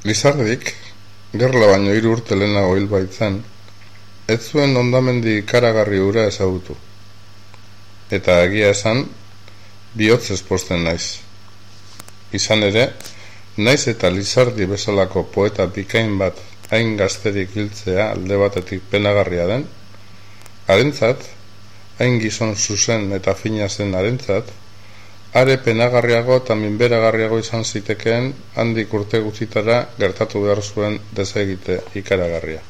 Lizardik, gerla baino hiru urte lehenago hil baitzen, ez zuen ondamendi ikaragarri ura ezagutu. Eta egia esan, bihotz esposten naiz. Izan ere, naiz eta Lizardi bezalako poeta bikain bat hain gazterik biltzea alde batetik penagarria den, harentzat, hain gizon zuzen eta fina zen harentzat, are penagarriago eta minberagarriago izan zitekeen handik urte guztitara gertatu behar zuen dezegite ikaragarria.